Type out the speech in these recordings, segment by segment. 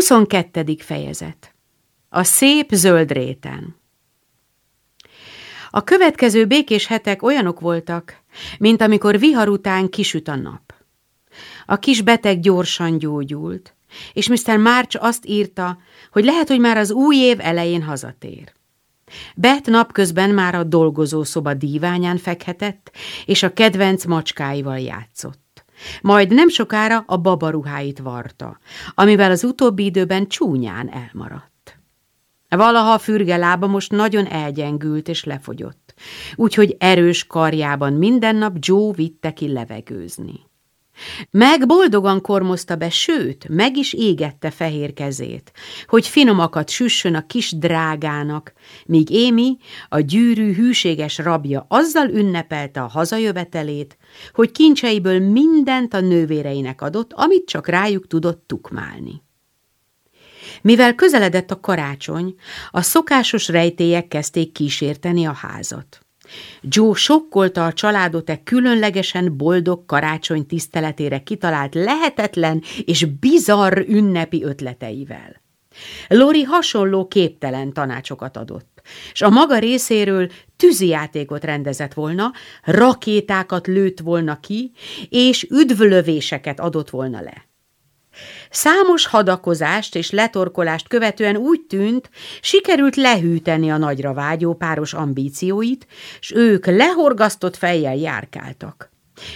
22. fejezet A szép zöld réten A következő békés hetek olyanok voltak, mint amikor vihar után kisüt a nap. A kis beteg gyorsan gyógyult, és Mr. March azt írta, hogy lehet, hogy már az új év elején hazatér. Bet napközben már a dolgozószoba díványán fekhetett, és a kedvenc macskáival játszott. Majd nem sokára a babaruháit varta, amivel az utóbbi időben csúnyán elmaradt. Valaha a fürge lába most nagyon elgyengült és lefogyott, úgyhogy erős karjában minden nap Joe vitte ki levegőzni. Meg boldogan kormozta be, sőt, meg is égette fehér kezét, hogy finomakat süssön a kis drágának, míg Émi, a gyűrű hűséges rabja azzal ünnepelte a hazajövetelét, hogy kincseiből mindent a nővéreinek adott, amit csak rájuk tudott tukmálni. Mivel közeledett a karácsony, a szokásos rejtélyek kezdték kísérteni a házat. Joe sokkolta a családot e különlegesen boldog karácsony tiszteletére kitalált lehetetlen és bizarr ünnepi ötleteivel. Lori hasonló képtelen tanácsokat adott, és a maga részéről tűzijátékot rendezett volna, rakétákat lőtt volna ki, és üdvlövéseket adott volna le. Számos hadakozást és letorkolást követően úgy tűnt, sikerült lehűteni a nagyra vágyó páros ambícióit, s ők lehorgasztott fejjel járkáltak.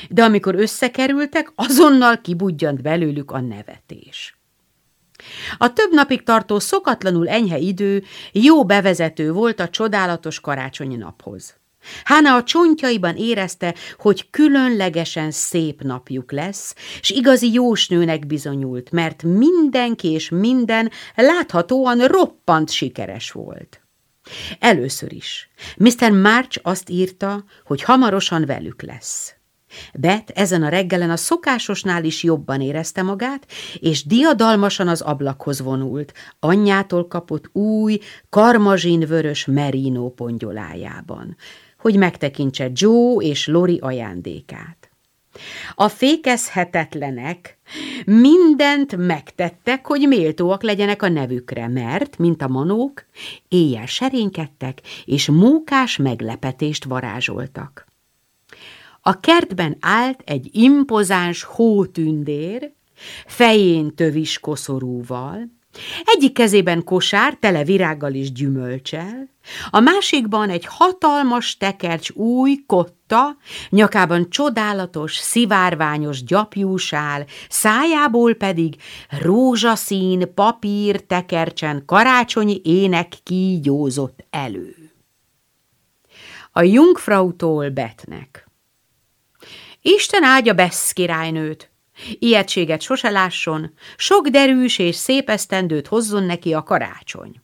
De amikor összekerültek, azonnal kibudjant belőlük a nevetés. A több napig tartó szokatlanul enyhe idő jó bevezető volt a csodálatos karácsonyi naphoz. Hána a csontjaiban érezte, hogy különlegesen szép napjuk lesz, és igazi jósnőnek bizonyult, mert mindenki és minden láthatóan roppant sikeres volt. Először is. Mr. March azt írta, hogy hamarosan velük lesz. Bet ezen a reggelen a szokásosnál is jobban érezte magát, és diadalmasan az ablakhoz vonult, anyjától kapott új, karmazsinvörös merino pongyolájában hogy megtekintse Joe és Lori ajándékát. A fékezhetetlenek mindent megtettek, hogy méltóak legyenek a nevükre, mert, mint a manók, éjjel serénykedtek, és mókás meglepetést varázsoltak. A kertben állt egy impozáns hótündér, fején tövis koszorúval, egyik kezében kosár, tele virággal és gyümölcsel, a másikban egy hatalmas tekercs új kotta, nyakában csodálatos, szivárványos gyapjúsál, szájából pedig rózsaszín papír tekercsen karácsonyi ének kígyózott elő. A Jungfrautól Betnek. Isten áldja Bessz királynőt, Ilyetséget sose lásson, sok derűs és szép esztendőt hozzon neki a karácsony.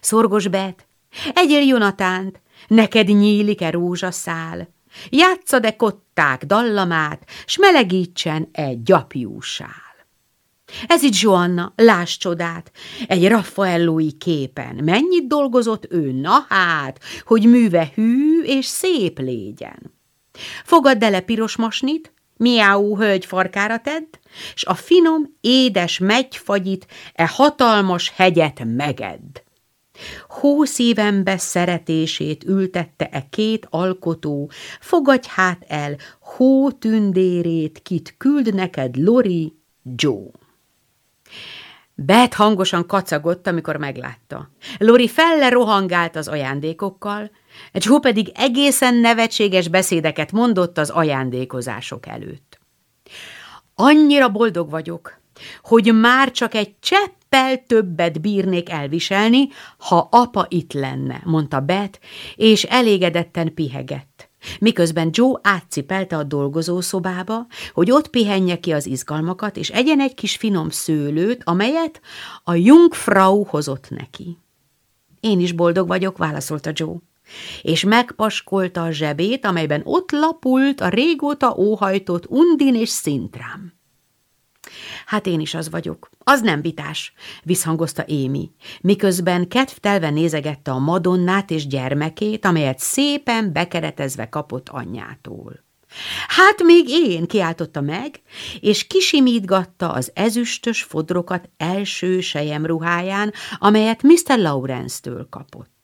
Szorgos Bet, egyél Jonatánt, neked nyílik-e rózsaszál, játszad-e kották dallamát, s melegítsen egy gyapjúsál. Ez itt Joanna, láss csodát, egy Raffaellói képen. Mennyit dolgozott ő, na hát, hogy műve hű és szép légyen. Fogadd ele piros masnit, miáú hölgy farkára tedd, s a finom, édes megyfagyit, e hatalmas hegyet megedd. Hószívembe szeretését ültette e két alkotó, fogadj hát el hó tündérét, kit küld neked Lori Joe. Bet hangosan kacagott, amikor meglátta. Lori felle rohangált az ajándékokkal, Joe pedig egészen nevetséges beszédeket mondott az ajándékozások előtt. Annyira boldog vagyok, hogy már csak egy cseppel többet bírnék elviselni, ha apa itt lenne, mondta Bet, és elégedetten pihegett. Miközben Joe átcipelte a dolgozószobába, hogy ott pihenje ki az izgalmakat, és egyen egy kis finom szőlőt, amelyet a Jungfrau hozott neki. Én is boldog vagyok, válaszolta Joe és megpaskolta a zsebét, amelyben ott lapult a régóta óhajtott Undin és Szintrám. Hát én is az vagyok. Az nem vitás, visszhangozta Émi, miközben kedvtelve nézegette a Madonnát és gyermekét, amelyet szépen bekeretezve kapott anyjától. Hát még én, kiáltotta meg, és kisimítgatta az ezüstös fodrokat első ruháján, amelyet Mr. Lawrence-től kapott.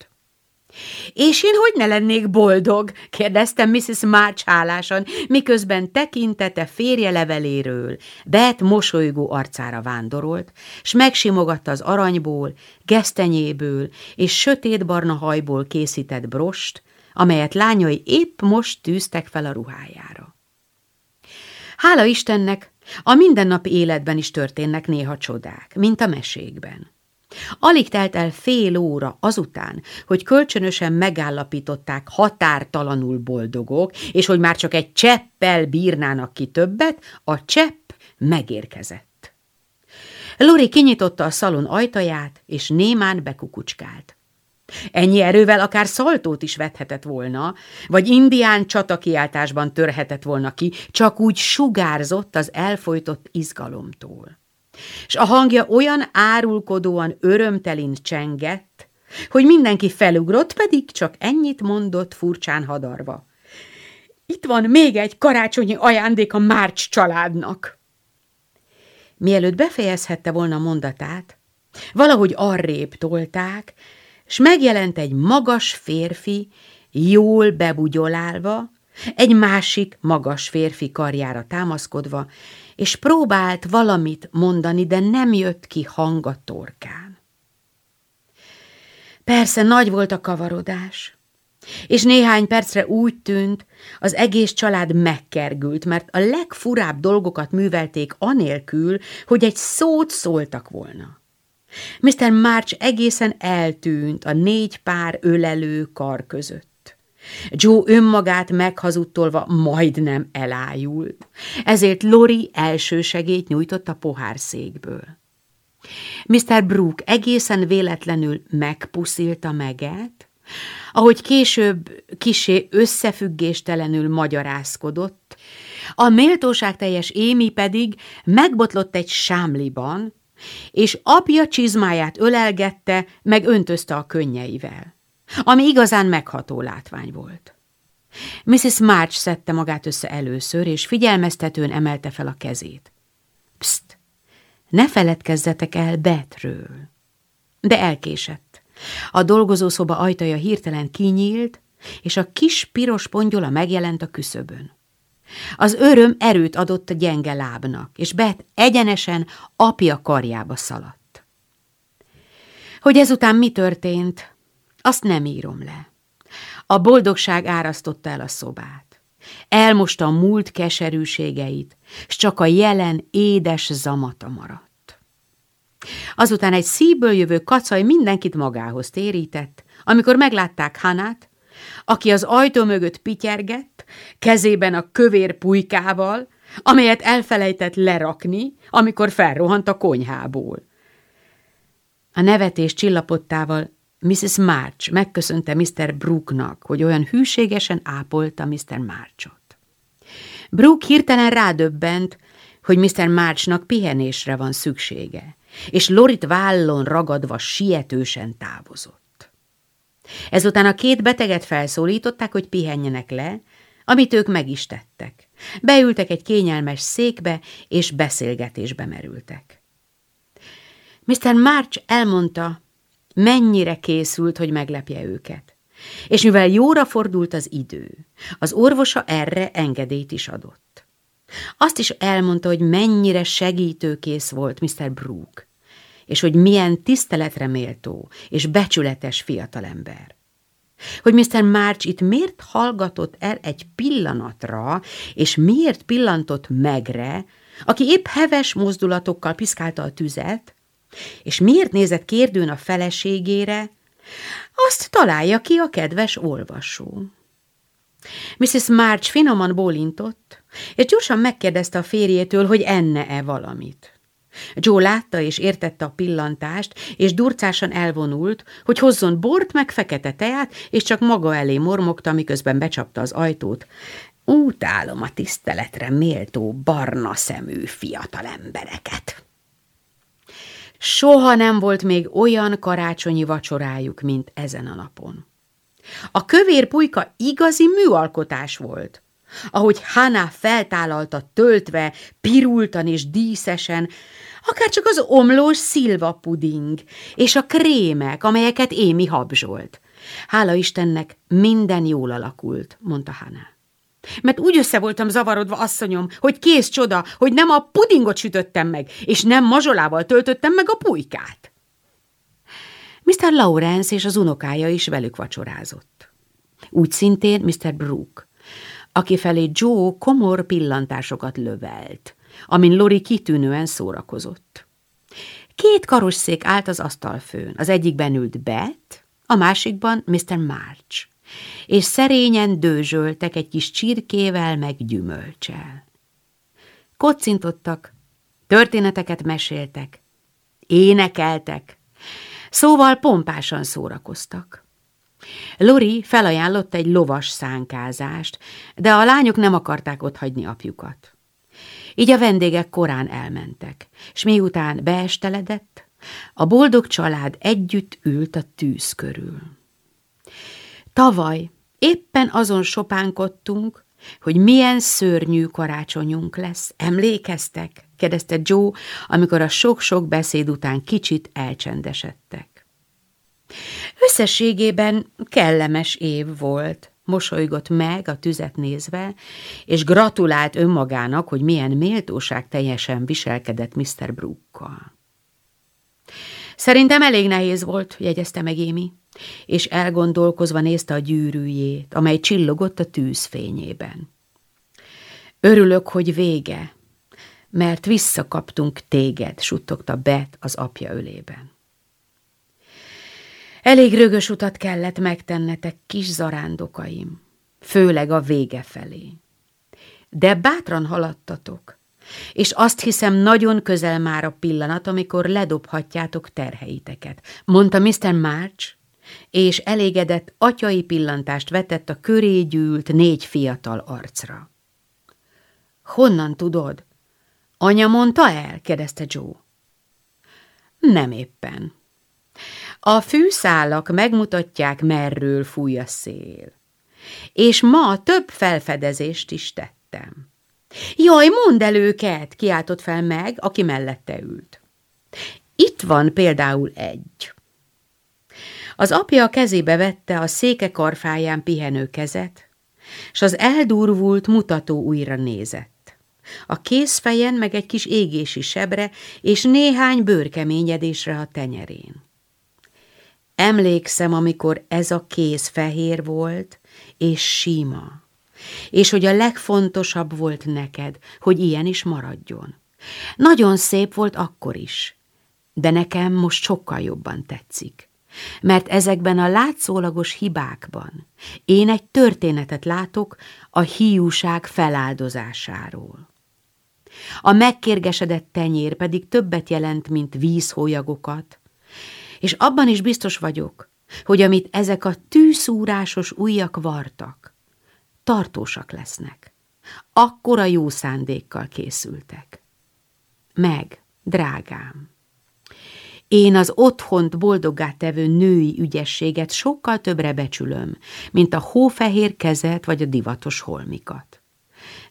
És én hogy ne lennék boldog? kérdezte Mrs. March hálásan, miközben tekintete férje leveléről, Bet mosolygó arcára vándorolt, s megsimogatta az aranyból, gesztenyéből és sötétbarna hajból készített brost, amelyet lányai épp most tűztek fel a ruhájára. Hála Istennek, a mindennapi életben is történnek néha csodák, mint a mesékben. Alig telt el fél óra azután, hogy kölcsönösen megállapították határtalanul boldogok, és hogy már csak egy cseppel bírnának ki többet, a csepp megérkezett. Lori kinyitotta a szalon ajtaját, és némán bekukucskált. Ennyi erővel akár szaltót is vethetett volna, vagy indián csatakiáltásban törhetett volna ki, csak úgy sugárzott az elfolytott izgalomtól. És a hangja olyan árulkodóan örömtelin csengett, hogy mindenki felugrott, pedig csak ennyit mondott furcsán hadarva. Itt van még egy karácsonyi ajándék a Márcs családnak. Mielőtt befejezhette volna mondatát, valahogy arrébb tolták, s megjelent egy magas férfi, jól bebugyolálva, egy másik magas férfi karjára támaszkodva, és próbált valamit mondani, de nem jött ki hang a torkán. Persze nagy volt a kavarodás, és néhány percre úgy tűnt, az egész család megkergült, mert a legfurább dolgokat művelték anélkül, hogy egy szót szóltak volna. Mr. March egészen eltűnt a négy pár ölelő kar között. Joe önmagát meghazudtolva majdnem elájult, ezért Lori segélyt nyújtott a pohárszékből. Mr. Brooke egészen véletlenül megpuszilta meget, ahogy később kisé összefüggéstelenül magyarázkodott, a méltóság teljes Émi pedig megbotlott egy sámliban, és apja csizmáját ölelgette, meg öntözte a könnyeivel, ami igazán megható látvány volt. Mrs. March szedte magát össze először, és figyelmeztetően emelte fel a kezét. Pszt! Ne feledkezzetek el Betről! De elkésett. A dolgozószoba ajtaja hirtelen kinyílt, és a kis piros pongyola megjelent a küszöbön. Az öröm erőt adott a gyenge lábnak, és Bet egyenesen apja karjába szaladt. Hogy ezután mi történt, azt nem írom le. A boldogság árasztotta el a szobát. Elmosta a múlt keserűségeit, s csak a jelen édes zamata maradt. Azután egy szívből jövő kacaj mindenkit magához térített, amikor meglátták Hanát, aki az ajtó mögött pityergett, kezében a kövér pulykával, amelyet elfelejtett lerakni, amikor felrohant a konyhából. A nevetés csillapottával Mrs. March megköszönte Mr. Brooknak, hogy olyan hűségesen ápolta Mr. Marchot. Brook hirtelen rádöbbent, hogy Mr. Marchnak pihenésre van szüksége, és Lorit vállon ragadva sietősen távozott. Ezután a két beteget felszólították, hogy pihenjenek le, amit ők meg is tettek. Beültek egy kényelmes székbe, és beszélgetésbe merültek. Mr. March elmondta, mennyire készült, hogy meglepje őket. És mivel jóra fordult az idő, az orvosa erre engedélyt is adott. Azt is elmondta, hogy mennyire segítőkész volt Mr. Brooke, és hogy milyen tiszteletre méltó és becsületes fiatalember. Hogy Mr. March itt miért hallgatott el egy pillanatra, és miért pillantott megre, aki épp heves mozdulatokkal piszkálta a tüzet, és miért nézett kérdőn a feleségére, azt találja ki a kedves olvasó. Mrs. March finoman bólintott, és gyorsan megkérdezte a férjétől, hogy enne-e valamit. Joe látta és értette a pillantást, és durcásan elvonult, hogy hozzon bort meg fekete teát, és csak maga elé mormogta, miközben becsapta az ajtót. Utálom a tiszteletre méltó barna szemű fiatal embereket. Soha nem volt még olyan karácsonyi vacsorájuk, mint ezen a napon. A kövér pulyka igazi műalkotás volt. ahogy Hana feltállalta töltve, pirultan és díszesen, akár csak az omlós szilva puding, és a krémek, amelyeket Émi habzsolt. Hála Istennek, minden jól alakult, mondta Hana. Mert úgy össze voltam zavarodva, asszonyom, hogy kész csoda, hogy nem a pudingot sütöttem meg, és nem mazsolával töltöttem meg a pulykát. Mr. Lawrence és az unokája is velük vacsorázott. Úgy szintén Mr. Brooke, aki felé Joe komor pillantásokat lövelt, amin Lori kitűnően szórakozott. Két karosszék állt az asztalfőn, az egyikben ült Beth, a másikban Mr. March, és szerényen dőzsöltek egy kis csirkével meg gyümölcsel. Kocintottak, történeteket meséltek, énekeltek, szóval pompásan szórakoztak. Lori felajánlott egy lovas szánkázást, de a lányok nem akarták otthagyni apjukat. Így a vendégek korán elmentek, és miután beesteledett, a boldog család együtt ült a tűz körül. Tavaly éppen azon sopánkodtunk, hogy milyen szörnyű karácsonyunk lesz. Emlékeztek? kérdezte Joe, amikor a sok-sok beszéd után kicsit elcsendesedtek. Összességében kellemes év volt, mosolygott meg a tüzet nézve, és gratulált önmagának, hogy milyen méltóság teljesen viselkedett Mr. Brookkal. Szerintem elég nehéz volt, jegyezte meg Émi, és elgondolkozva nézte a gyűrűjét, amely csillogott a tűzfényében. Örülök, hogy vége, mert visszakaptunk téged, suttogta Bet az apja ölében. Elég rögös utat kellett megtennetek, kis zarándokaim, főleg a vége felé. De bátran haladtatok, és azt hiszem nagyon közel már a pillanat, amikor ledobhatjátok terheiteket, mondta Mr. March, és elégedett atyai pillantást vetett a köré gyűlt négy fiatal arcra. Honnan tudod? Anya mondta el? kérdezte Joe. Nem éppen. A fűszálak megmutatják, merről fúj a szél. És ma több felfedezést is tettem. Jaj, mondd el őket, kiáltott fel meg, aki mellette ült. Itt van például egy. Az apja kezébe vette a széke karfáján pihenő kezet, s az eldurvult mutató újra nézett. A kézfejen meg egy kis égési sebre és néhány bőrkeményedésre a tenyerén. Emlékszem, amikor ez a kéz fehér volt, és sima, és hogy a legfontosabb volt neked, hogy ilyen is maradjon. Nagyon szép volt akkor is, de nekem most sokkal jobban tetszik. Mert ezekben a látszólagos hibákban én egy történetet látok a hiúság feláldozásáról. A megkérgesedett tenyér pedig többet jelent, mint vízhólyagokat, és abban is biztos vagyok, hogy amit ezek a tűszúrásos ujjak vartak, tartósak lesznek. Akkora jó szándékkal készültek. Meg, drágám, én az otthont boldoggá tevő női ügyességet sokkal többre becsülöm, mint a hófehér kezet vagy a divatos holmikat.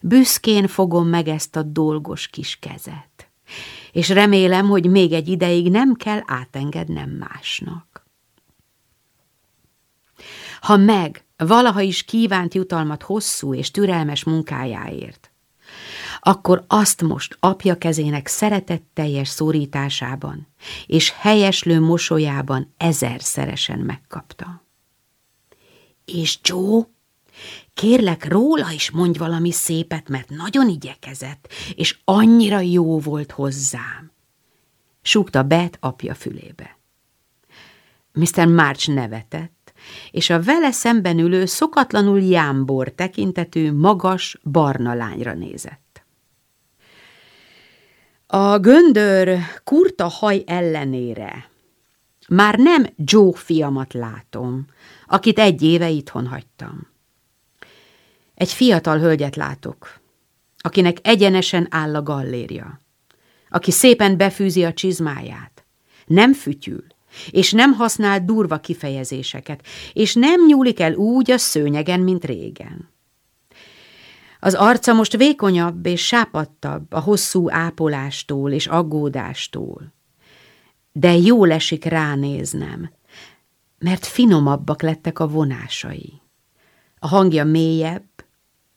Büszkén fogom meg ezt a dolgos kis kezet és remélem, hogy még egy ideig nem kell átengednem másnak. Ha meg valaha is kívánt jutalmat hosszú és türelmes munkájáért, akkor azt most apja kezének szeretetteljes szórításában és helyeslő mosolyában ezerszeresen megkapta. És Joe Kérlek, róla is mondj valami szépet, mert nagyon igyekezett, és annyira jó volt hozzám. Súgta Bet apja fülébe. Mr. March nevetett, és a vele szemben ülő szokatlanul jámbor tekintetű, magas, barna lányra nézett. A göndör kurta haj ellenére már nem Joe fiamat látom, akit egy éve itthon hagytam. Egy fiatal hölgyet látok, akinek egyenesen áll a galléria, aki szépen befűzi a csizmáját, nem fütyül, és nem használ durva kifejezéseket, és nem nyúlik el úgy a szőnyegen, mint régen. Az arca most vékonyabb és sápadtabb a hosszú ápolástól és aggódástól. De jól esik ránéznem, mert finomabbak lettek a vonásai. A hangja mélyebb,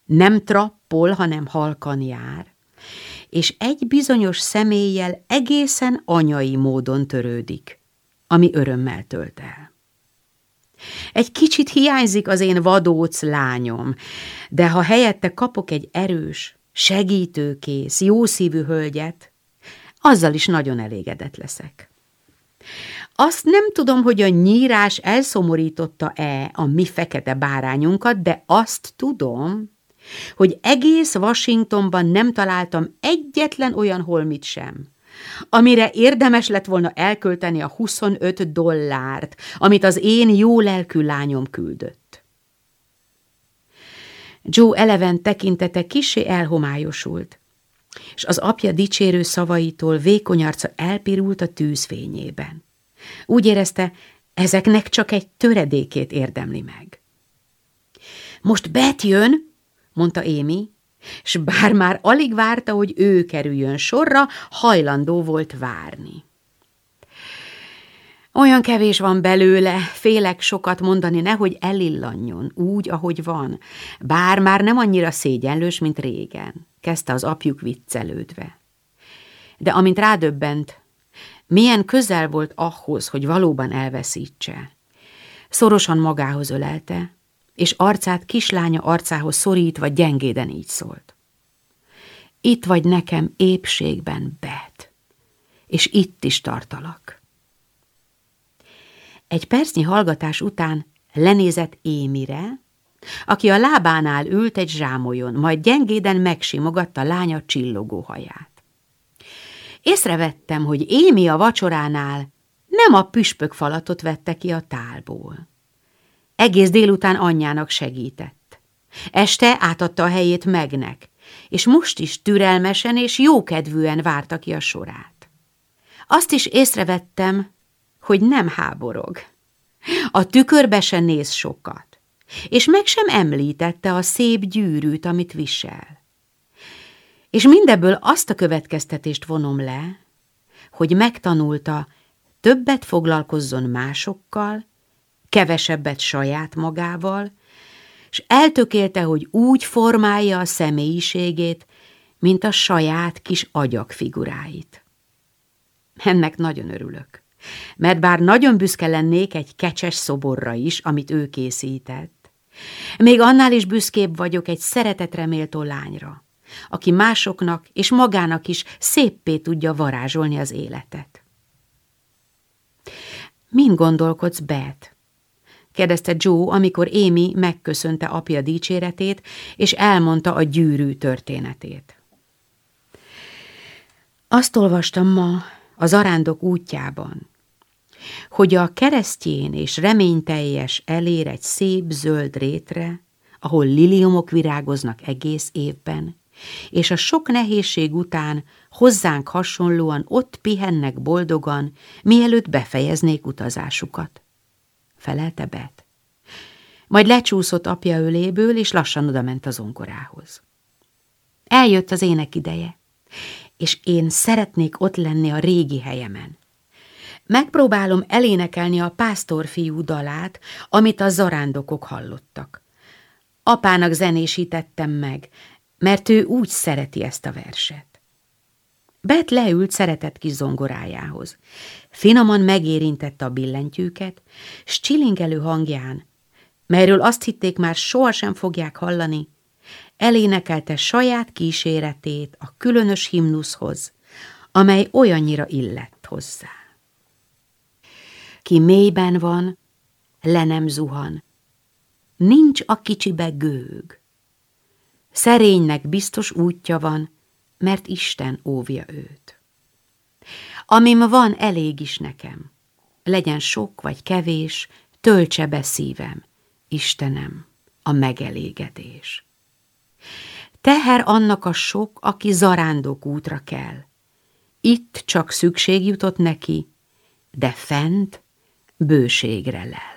nem trappol, hanem halkan jár, és egy bizonyos személlyel egészen anyai módon törődik, ami örömmel tölt el. Egy kicsit hiányzik az én vadóc lányom, de ha helyette kapok egy erős, segítőkész, jószívű hölgyet, azzal is nagyon elégedett leszek. Azt nem tudom, hogy a nyírás elszomorította-e a mi fekete bárányunkat, de azt tudom, hogy egész Washingtonban nem találtam egyetlen olyan holmit sem, amire érdemes lett volna elkölteni a 25 dollárt, amit az én jó lelkű lányom küldött. Joe eleven tekintete kisé elhomályosult, és az apja dicsérő szavaitól vékony arca elpirult a tűzfényében. Úgy érezte, ezeknek csak egy töredékét érdemli meg. Most Bet mondta Émi, és bár már alig várta, hogy ő kerüljön sorra, hajlandó volt várni. Olyan kevés van belőle, félek sokat mondani, nehogy elillanjon, úgy, ahogy van, bár már nem annyira szégyenlős, mint régen, kezdte az apjuk viccelődve. De amint rádöbbent, milyen közel volt ahhoz, hogy valóban elveszítse, szorosan magához ölelte, és arcát kislánya arcához szorítva gyengéden így szólt. Itt vagy nekem épségben, Bet, és itt is tartalak. Egy percnyi hallgatás után lenézett Émire, aki a lábánál ült egy zsámolyon, majd gyengéden megsimogatta lánya csillogó haját. Észrevettem, hogy Émi a vacsoránál nem a püspök falatot vette ki a tálból. Egész délután anyjának segített. Este átadta a helyét megnek, és most is türelmesen és jókedvűen várta ki a sorát. Azt is észrevettem, hogy nem háborog. A tükörbe se néz sokat, és meg sem említette a szép gyűrűt, amit visel. És mindebből azt a következtetést vonom le, hogy megtanulta, többet foglalkozzon másokkal, kevesebbet saját magával, és eltökélte, hogy úgy formálja a személyiségét, mint a saját kis agyak figuráit. Ennek nagyon örülök, mert bár nagyon büszke lennék egy kecses szoborra is, amit ő készített, még annál is büszkébb vagyok egy szeretetreméltó lányra, aki másoknak és magának is széppé tudja varázsolni az életet. Min gondolkodsz, Beth? Kérdezte Joe, amikor Amy megköszönte apja dicséretét, és elmondta a gyűrű történetét. Azt olvastam ma az arándok útjában, hogy a keresztjén és reményteljes elér egy szép zöld rétre, ahol liliumok virágoznak egész évben, és a sok nehézség után hozzánk hasonlóan ott pihennek boldogan, mielőtt befejeznék utazásukat felelte Bet. Majd lecsúszott apja öléből, és lassan odament az onkorához. Eljött az ének ideje, és én szeretnék ott lenni a régi helyemen. Megpróbálom elénekelni a pásztorfiú dalát, amit a zarándokok hallottak. Apának zenésítettem meg, mert ő úgy szereti ezt a verset. Bet leült szeretett kis zongorájához. Finoman megérintette a billentyűket, s csilingelő hangján, melyről azt hitték már sohasem fogják hallani, elénekelte saját kíséretét a különös himnuszhoz, amely olyannyira illett hozzá. Ki mélyben van, le nem zuhan, nincs a kicsibe gőg. Szerénynek biztos útja van, mert Isten óvja őt. Amim van, elég is nekem. Legyen sok vagy kevés, töltse be szívem, Istenem, a megelégedés. Teher annak a sok, aki zarándok útra kell. Itt csak szükség jutott neki, de fent bőségre lel.